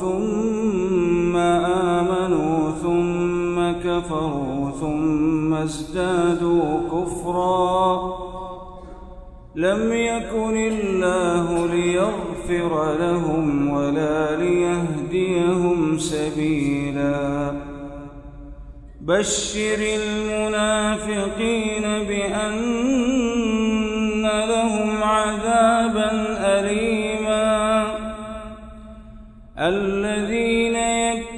ثم آمنوا ثم كفروا ثم ازدادوا كفرا. لم يكن الله ليغفر لهم ولا ليهديهم سبيلا. بشر المنافقين بأن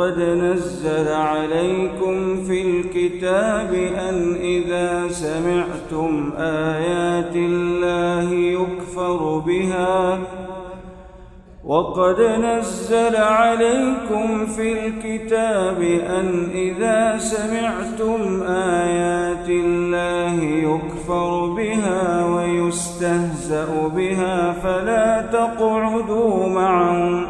وقد نزل عليكم في الكتاب أن إذا سمعتم آيات الله يكفر بها. وقد نزل عليكم في الكتاب أن إذا سمعتم آيات الله يكفر بها ويستهزأ بها فلا تقعدوا معهم.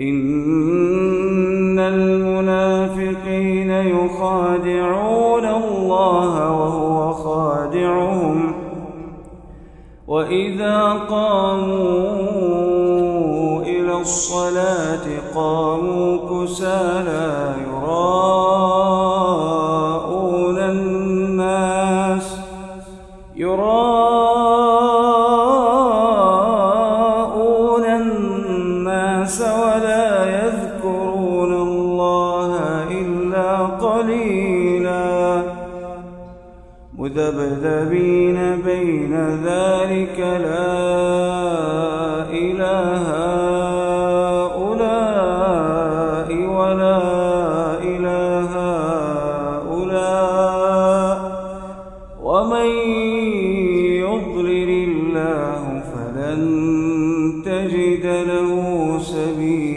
إن المنافقين يخادعون الله وهو خادعهم. وإذا قاموا إلى الصلاة قاموا كسالى يراءون الناس ولا يذكرون الله إلا قليلا. مذبذبين بين ذلك لا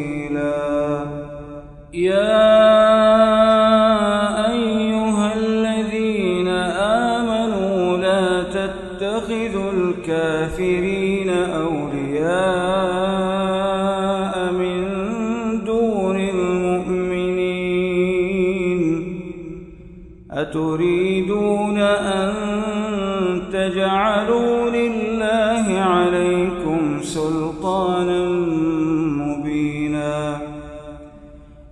سبيلا يا أيها الذين آمنوا لا تتخذوا الكافرين أولياء من دون المؤمنين. أتريدون أن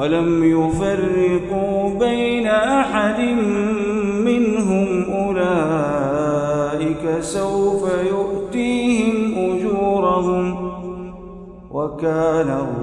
ولم يفرقوا بين أحد منهم أولئك سوف يؤتيهم أجورهم وكان الله